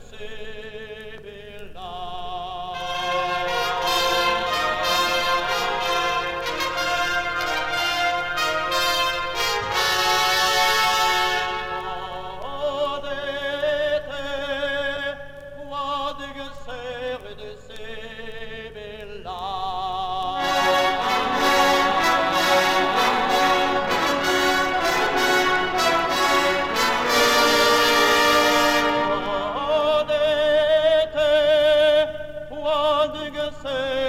say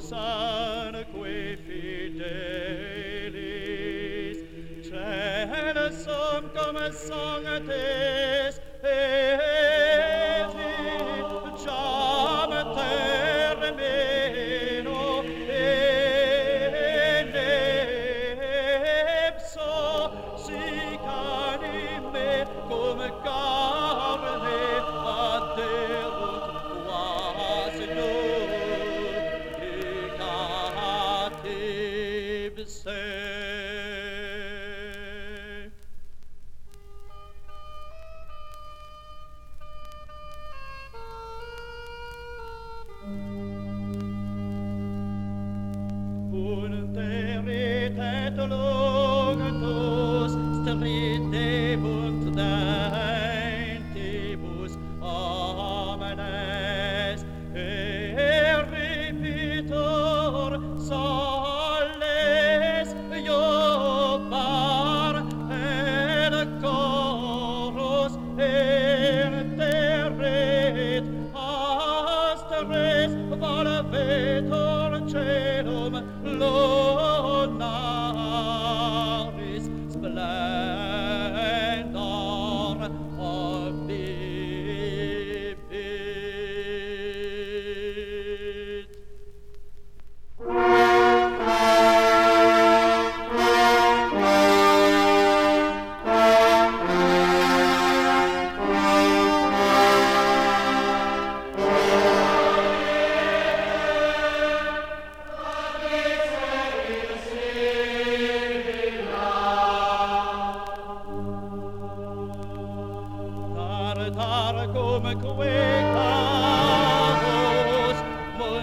credulus anque fidelis, censum cum sanctes Unterit